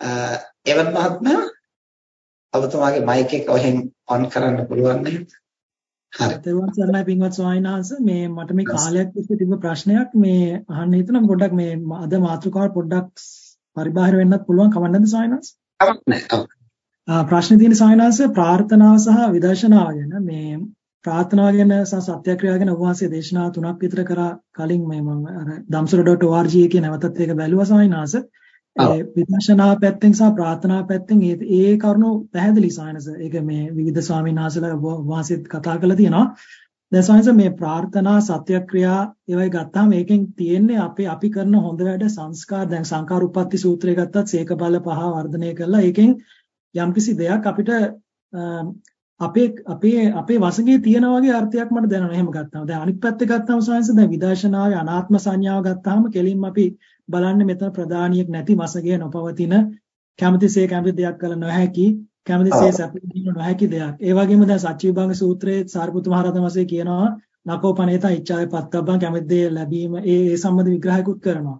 එවන් මහත්මයා ඔබතුමාගේ මයික් එක ඔහෙන් ඔන් කරන්න පුළුවන් නේද? හරි. තේරුම් ගන්නයි පින්වත් ස්වාමීන් වහන්සේ මේ මට මේ කාලයක් තිස්සේ තිබ්බ ප්‍රශ්නයක් මේ අහන්න හිතුණා පොඩ්ඩක් මේ අද මාතෘකාව පොඩ්ඩක් පරිබාහිර වෙන්නත් පුළුවන් කවන්න නැද්ද ස්වාමීන් වහන්සේ? කවන්න නැහැ. ප්‍රශ්නේ තියෙන ස්වාමීන් වහන්සේ ප්‍රාර්ථනාව සහ විදර්ශනාව ගැන මේ ප්‍රාර්ථනාව ගැන සහ සත්‍යක්‍රියාව ගැන වහන්සේ දේශනා තුනක් විතර කරා කලින් මේ මම අර damsura.org එකේ නැවතත් ඒක බැලුවා ස්වාමීන් වහන්සේ. ඒ විදර්ශනා පැත්තෙන් සහ ප්‍රාර්ථනා පැත්තෙන් ඒ ඒ කරුණු පැහැදිලි සායනස. ඒක මේ විවිධ ස්වාමීන් වහන්සේලා වාසිත කතා කරලා තියෙනවා. දැන් සායනස මේ ප්‍රාර්ථනා සත්‍යක්‍රියා ඒවයි ගත්තාම ඒකෙන් තියෙන්නේ අපේ අපි කරන හොඳ වැඩ සංස්කාර දැන් සංකාර උප්පත්ති සූත්‍රය ගත්තත් සීක බල පහ වර්ධනය කරලා ඒකෙන් යම්කිසි දෙයක් අපිට අපේ අපේ අපේ වසඟේ තියෙන වගේ අර්ථයක් මට දැනෙනවා. එහෙම ගත්තාම. දැන් අනිත් පැත්ත ගත්තාම සායනස දැන් විදර්ශනාවේ අනාත්ම සංඥාව ගත්තාම කෙලින්ම අපි බලන්නේ මෙතන ප්‍රධානියක් නැති වසඟය නොපවතින කැමතිසේ කැමති දෙයක් කළ නොහැකි කැමතිසේ සැපදීම නොහැකි දෙයක්. ඒ වගේම දැන් සච්චි විභංග සූත්‍රයේ සාරිපුත්තු මහ රහතන් වහන්සේ කියනවා නකෝපනේත ඉච්ඡාවේ පත්තබ්බන් කැමති දේ ලැබීම ඒ ඒ සම්බන්ධ විග්‍රහයකුත් කරනවා.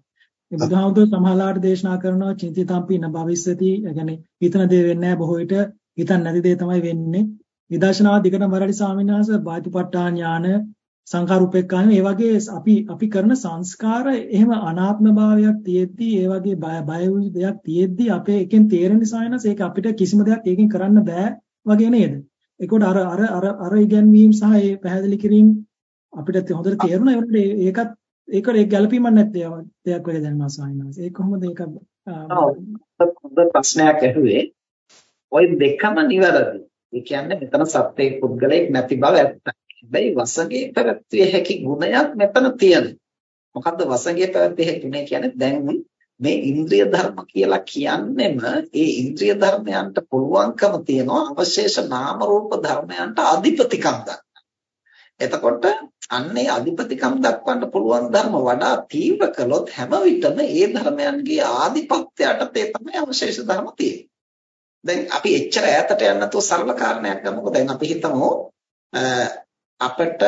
මේ බුදුහාමුදුරුවෝ සමහරලාට දේශනා කරනවා චින්තිතම්පි න භවිස්සති. ඒ කියන්නේ හිතන දේ වෙන්නේ නැහැ බොහෝ විට හිතන්නේ නැති දේ තමයි වෙන්නේ. විදර්ශනා දිගටම වරඩි ස්වාමීන් වහන්සේ බාහිතුපට්ඨාන ඥාන සංඛාර උපේක්ඛාන මේ වගේ අපි අපි කරන සංස්කාර එහෙම අනාත්ම භාවයක් තියෙද්දි ඒ වගේ බය බය දෙයක් තියෙද්දි අපේ එකෙන් තේරෙන සායනස් ඒක අපිට කිසිම දෙයක් ඒකෙන් කරන්න බෑ වගේ නේද? ඒකට අර අර අර අර ඉගැන්වීම් සහ ඒ පැහැදිලි කිරීම අපිට හොඳට තේරුණා. ඒකට ඒකත් ඒකට ඒක ගැළපීමක් නැත්තේ දෙයක් වගේ දැනනවා සායනස් ඒක කොහොමද ඒක හොඳ ප්‍රශ්නයක් ඇහුවේ. ওই දෙකම නිවැරදි. ඒ කියන්නේ මෙතන සත්‍යයේ පුද්ගලයෙක් නැති බව ඇත්තයි හැබැයි වසඟේ පැවැත්විය හැකි ගුණයක් මෙතන තියෙනවා. මොකද්ද වසඟේ පැවැත්විය හැකි ගුණය කියන්නේ? දැන් මේ ඉන්ද්‍රිය ධර්ම කියලා කියන්නෙම ඒ ඉන්ද්‍රිය ධර්මයන්ට පුළුවන්කම තියෙනවා අවශේෂ නාම රූප ධර්මයන්ට අධිපතිකම් දක්වන්න. එතකොට අන්නේ අධිපතිකම් දක්වන්න පුළුවන් ධර්ම වඩා තීව්‍ර කළොත් හැම විටම ඒ ධර්මයන්ගේ ආධිපත්‍යයට තේ තමයි අවශේෂ ධර්ම තියෙන්නේ. දැන් අපි එච්චර ඈතට යන්න නැතුව සරල කාරණයක් ගමුකෝ. දැන් අපි හිතමු අපිට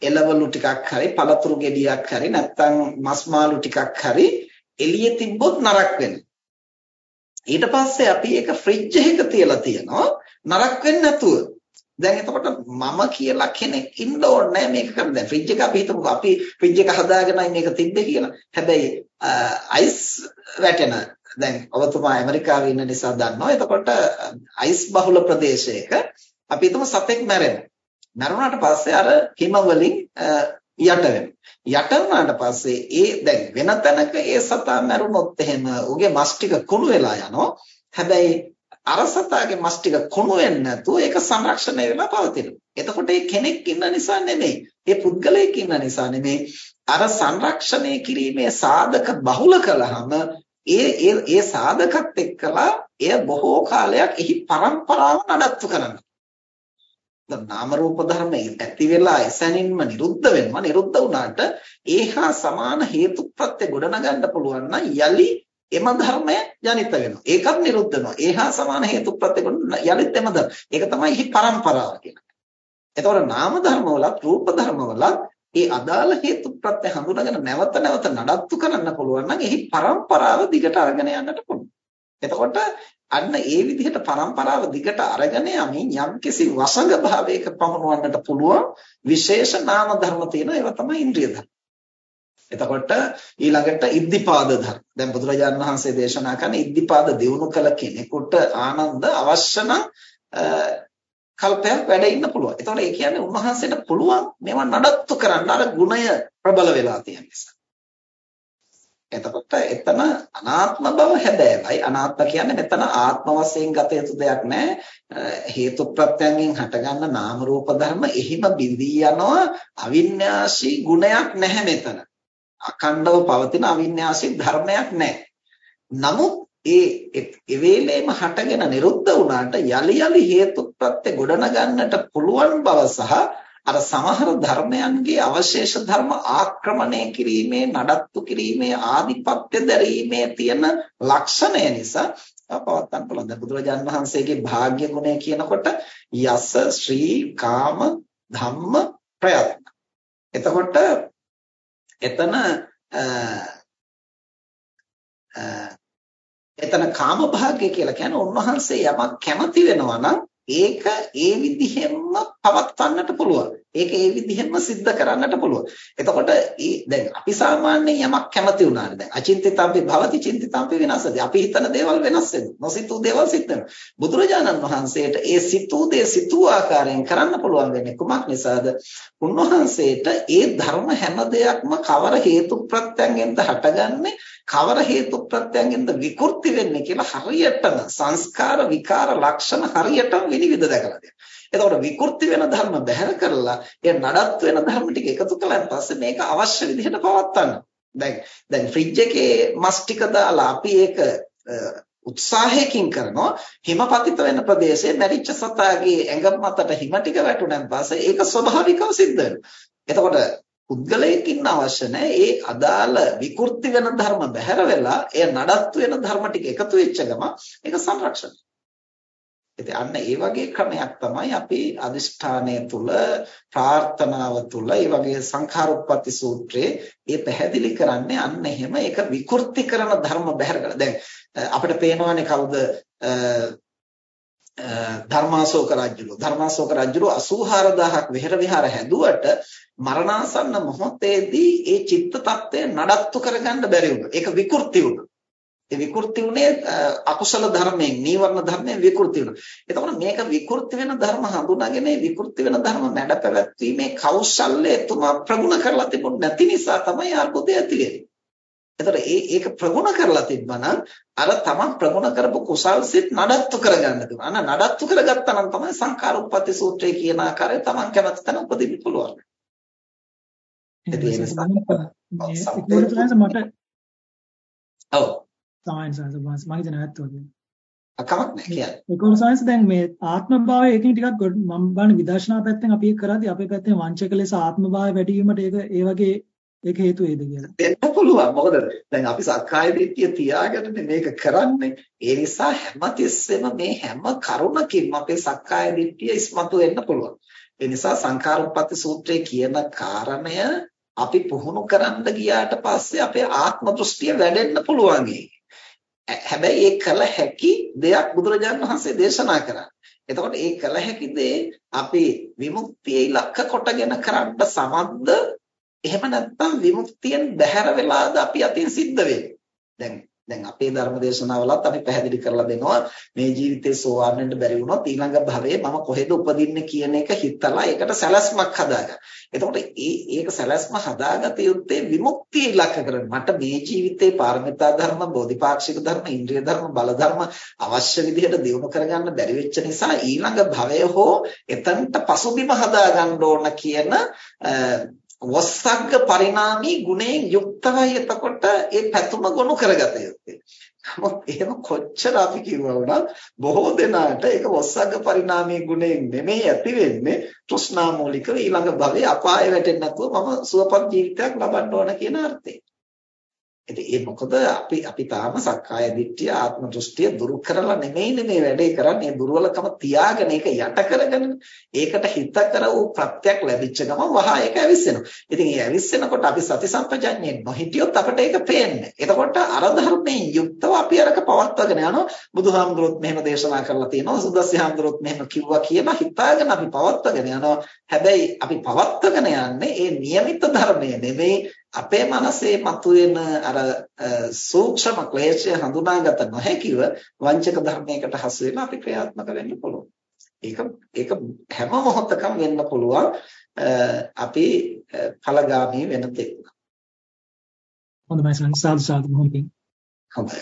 එළවලු ටිකක් හරි පළතුරු ගෙඩියක් හරි නැත්නම් මස් මාළු ටිකක් හරි එළියේ තිබ්බොත් නරක වෙනවා. ඊට පස්සේ අපි ඒක ෆ්‍රිජ් එකක තියලා තියනවා නරක වෙන්නේ නැතුව. දැන් එතකොට මම කියලා කෙනෙක් ඉන්න ඕනේ මේක කරන්න. දැන් ෆ්‍රිජ් එක අපි හිතමු අපි ෆ්‍රිජ් එක හදාගෙනයි මේක තිබ්බේ කියලා. හැබැයි අයිස් වැටෙන දැන් ඔබතුමා ඇමරිකාවේ ඉන්න නිසා දන්නවා. එතකොට අයිස් බහුල ප්‍රදේශයක අපි හිතමු සතෙක් මැරෙනවා. මැරුණාට පස්සේ අර හිම වලින් යට වෙනවා. යට වුණාට පස්සේ ඒ දැන් වෙන තැනක ඒ සතා මැරුණොත් එහෙම උගේ මස් ටික කුණු වෙලා යනවා. හැබැයි අර සතාගේ මස් ටික කුණු වෙන්නේ නැතුව ඒක සංරක්ෂණය වෙලා පවතිනවා. එතකොට ඒ කෙනෙක් ඉන්න නිසා නෙමෙයි. ඒ පුද්ගලයෙක් ඉන්න නිසා නෙමෙයි. අර සංරක්ෂණය කිරීමේ සාධක බහුල කළාම ඒ ඒ ඒ සාධකත් එක්කලා එය බොහෝ කාලයක් එහි પરම්පරාව නඩත්තු කරනවා. නාම රූප ධර්ම ඇති වෙලා එසැනින්ම නිරුද්ධ වෙනවා. නිරුද්ධ වුණාට ඒහා සමාන හේතුප්‍රත්‍ය ගොඩනගන්න පුළුවන් නම් යලි එම ධර්මය ජනිත වෙනවා. ඒකත් නිරුද්ධ වෙනවා. ඒහා සමාන හේතුප්‍රත්‍ය ගොඩ යලිත් එම ධර්ම. ඒක තමයි හි පරම්පරාව කියන්නේ. එතකොට නාම ධර්ම වලත් රූප ධර්ම වලත් ඒ අදාළ හේතුප්‍රත්‍ය හඳුනාගෙන නැවත නැවත නඩත්තු කරන්න පුළුවන් නම් එහි පරම්පරාව දිගට අරගෙන යන්නට පුළුවන්. එතකොට අන්න ඒ විදිහට પરම්පරාව දිගට අරගෙන යමින් යම්කිසි වසඟ භාවයක පමුණවන්නට පුළුවන් විශේෂ නාම ධර්ම තියෙන ඒවා තමයි ඉන්ද්‍රිය ධර්ම. එතකොට ඊළඟට ඉද්ධිපාද ධර්ම. දැන් බුදුරජාණන් වහන්සේ දේශනා කරන ඉද්ධිපාද දිනු කළ කෙනෙකුට ආනන්ද අවශ්‍ය නම් කල්පයක් වැඩ ඉන්න පුළුවන්. එතකොට ඒ කියන්නේ උන්වහන්සේට පුළුවන් මේවා නඩත්තු කරන්න අර ගුණය ප්‍රබල වෙලා තියෙන නිසා. එතකොට එතන අනාත්ම බව හැබෑවයි. අනාත්ම කියන්නේ මෙතන ආත්ම වශයෙන් ගත යුතු දෙයක් නෑ. හේතු ප්‍රත්‍යයෙන් හටගන්න නාම රූප ධර්ම එහිම බිඳී යනවා අවින්‍යාසී ගුණයක් නැහැ මෙතන. අඛණ්ඩව පවතින අවින්‍යාසී ධර්මයක් නැහැ නමුත් ඒ ඒ වේලේම හටගෙන නිරුද්ධ වුණාට යලි යලි හේතු ප්‍රත්‍ය ගොඩනගන්නට පුළුවන් බව සහ අර සමහර ධර්මයන්ගේ අවශේෂ ධර්ම ආක්‍රමණය කිරීමේ නඩත්තු කිරීමේ ආධිපත්‍ය දැරීමේ තියෙන ලක්ෂණය නිසා පවත්තන්න පුළුවන්. දැන් බුදුරජාන් වහන්සේගේ භාග්‍ය ගුණය කියනකොට යස ශ්‍රී කාම ධම්ම ප්‍රයත්න. එතකොට එතන එතන කාම භාග්ය කියලා කියන්නේ උන්වහන්සේ යමක් කැමති වෙනවා නම් ඒක ඒ විදිහෙන්ම පවත්වන්නට පුළුවන්. ඒක ඒ විදිහෙන්ම सिद्ध කරන්නට පුළුවන්. එතකොට දැන් අපි සාමාන්‍යයෙන් යමක් කැමති වුණානේ දැන් අචින්තිතම්පි භවති චින්තිතම්පි විනාශති. අපි හිතන දේවල් වෙනස් වෙනවා. නොසිතූ දේවල් සිද්ධ වෙනවා. බුදුරජාණන් වහන්සේට ඒ සිතූ දේ සිතූ ආකාරයෙන් කරන්න පුළුවන් වෙන්නේ කුමක් නිසාද? උන්වහන්සේට ඒ ධර්ම හැම දෙයක්ම කවර හේතු ප්‍රත්‍යයෙන්ද හටගන්නේ කවර හේතු ප්‍රත්‍යයෙන්ද විකෘති වෙන්නේ කියලා හරියටම සංස්කාර විකාර ලක්ෂණ හරියටම විනිවිද දැකලා දෙනවා. එතකොට විකෘති වෙන ධර්ම බැහැර කරලා ඒ නඩත්තු වෙන ධර්ම ටික එකතු කළාන් පස්සේ මේක අවශ්‍ය විදිහට පවත්වන්න. දැන් දැන් ෆ්‍රිජ් එකේ මස් ටික දාලා අපි ඒක උත්සාහයකින් කරනවා හිමපතිත වෙන ප්‍රදේශයේ මැරිච්ච සතාගේ ඇඟ මතට හිම ටික වැටුණාන් පස්සේ ඒක ස්වභාවිකව සිද්ධ වෙනවා. එතකොට පුද්ගලයෙක් ඉන්න අවශ්‍ය නැහැ. ඒ අදාළ විකෘති වෙන ධර්ම බැහැර වෙලා එය නඩත්තු වෙන ධර්ම ටික එකතු වෙච්ච ගම ඒක සංරක්ෂණය. ඉතින් අන්න ඒ වගේ ක්‍රමයක් තමයි අපි අදිෂ්ඨානය තුල ප්‍රාර්ථනාව තුල ඒ වගේ සංඛාරෝපපatti සූත්‍රයේ ඒ පැහැදිලි කරන්නේ අන්න එහෙම ඒක විකෘති කරන ධර්ම බැහැර කරලා. දැන් අපිට පේනවානේ කවුද ධර්මාශෝක රජුලෝ ධර්මාශෝක රජුලෝ 84000ක් විහෙර විහාර හැදුවට මරණාසන්න මොහොතේදී ඒ චිත්ත tattය නඩත්තු කරගන්න බැරි වුණා. ඒක විකෘති වුණා. ඒ විකෘති උනේ අකුසල ධර්මයෙන් නීවරණ ධර්මයෙන් විකෘති වෙනවා. එතකොට මේක විකෘති වෙන ධර්ම හඳුනාගෙන මේ විකෘති වෙන ධර්ම මැඩ පැවැත්වීමේ කෞශල්‍ය එතුමා ප්‍රගුණ කරලා තිබුණ නැති නිසා තමයි අර්බුදය ඇති වෙන්නේ. එතකොට ඒ ඒක ප්‍රගුණ කරලා තිබ්බනම් අර තමන් ප්‍රගුණ කරපු කුසල් සිත් නඩත්තු කරගන්න තිබුණා. අන්න නඩත්තු කරගත්තා නම් තමයි සංඛාර උප්පත්ති සූත්‍රය කියන ආකාරයෙන් තමන් කැමති තැන උපදින්න පුළුවන්. ඒ නිසා මට ඔව් සාංශ මම හිතන ඇත්තෝ කියන්නේ. අකමක් නැහැ කියන්නේ. ඒකෝන සාංශ දැන් මේ ආත්ම භාවය එකකින් ටිකක් මම බලන විදර්ශනා පැත්තෙන් අපි ඒක කරාදී අපේ පැත්තෙන් වංචක ලෙස ආත්ම භාවය වැඩි වීමට ඒක ඒ වගේ ඒක හේතු වේද කියලා. දෙන්න පුළුවන්. මොකද දැන් අපි සක්කාය දිට්ඨිය තියාගෙනනේ මේක කරන්නේ. ඒ නිසා හැමතිස්සෙම මේ හැම කරුණකින්ම අපේ සක්කාය දිට්ඨිය ඉස්මතු වෙන්න පුළුවන්. ඒ නිසා සංඛාරෝපපatti සූත්‍රයේ කියන කාරණය අපි පුහුණු කරන්න ගියාට පස්සේ අපේ ආත්ම දෘෂ්ටිය වැඩෙන්න පුළුවන් හැබැයි ඒ කල හැකි දෙයක් බුදුරජාණන් වහන්සේ දේශනා කරා. එතකොට ඒ කල හැකි දේ අපි විමුක්තිය ඉලක්ක කොටගෙන කරන්න සමත්ද? එහෙම නැත්නම් විමුක්තියෙන් බැහැර වෙලාද අපි අතින් සිද්ධ වෙන්නේ? දැන් දැන් අපේ ධර්ම දේශනාවලත් අපි පැහැදිලි කරලා දෙනවා මේ ජීවිතේ සෝවාන් වෙන්න බැරි වුණොත් ඊළඟ භවයේ මම කොහෙද උපදින්නේ කියන එක හිතලා ඒකට සැලැස්මක් හදාගන්න. එතකොට ඒ ඒක සැලැස්ම හදාගත යුත්තේ විමුක්තිය ඉලක්ක කරගෙන මට මේ ජීවිතේ පාරමිතා ධර්ම, බෝධිපාක්ෂික ධර්ම, ඉන්ද්‍රිය ධර්ම, බල ධර්ම අවශ්‍ය විදිහට දියුණු කරගන්න බැරි වෙච්ච නිසා ඊළඟ භවය හෝ එතනට පසුබිම හදාගන්න ඕන කියන වස්සග්ග පරිණාමී ගුණයෙන් යුක්තවයි එතකොට ඒ පැතුම ගොනු කරගත යුත්තේ. නමුත් එහෙම කොච්චර අපි කිව්වා වුණත් බොහෝ දෙනාට ඒක වස්සග්ග පරිණාමී ගුණයෙන් නෙමෙයි ඇති වෙන්නේ තෘෂ්ණා මූලිකව ඊළඟ භවයේ අපාය වැටෙන්නේ නැතුව මම සුවපත් ජීවිතයක් ලබන්න ඕන කියන අර්ථයෙන්. ඉතින් ඒ මොකද අපි අපි තාම සක්කාය දිට්ඨිය ආත්ම දෘෂ්ටිය දුරු කරලා නෙමෙයි මේ වැඩේ කරන්නේ දුර්වලකම තියාගෙන ඒක යට කරගෙන ඒකට හිත කර වූ ප්‍රත්‍යක් ලැබිච්ච ගමන් වහා ඒක ඇවිස්සෙනවා. ඉතින් ඒ ඇවිස්සෙනකොට අපි සති සම්පජඤ්ඤයෙන් නොහිටියොත් අපිට ඒක පේන්නේ. එතකොට අර ධර්මයෙන් යුක්තව අපි අරක පවත්වාගෙන යනවා. බුදුහාමුදුරුවොත් මෙහෙම දේශනා කරලා තියෙනවා. සුදස්සි හාමුදුරුවොත් මෙහෙම කිව්වා කියලා හිතාගෙන අපි පවත්වාගෙන යනවා. හැබැයි අපි පවත්වාගෙන යන්නේ ඒ નિયમિત ධර්මය නෙමෙයි අපේ මනසේ මතුවෙන අර සූක්ෂම ක්ලේශය හඳුනාගත නොහැකිව වංචක ධර්මයකට හසු වෙලා අපි ක්‍රියාත්මක වෙන්න පුළුවන්. ඒක ඒක හැම මොහොතකම වෙන්න පුළුවන් අපි ඵලගාමී වෙන තෙක්. හොඳයි සංසාර සාදු මොහොතින්. හොඳයි.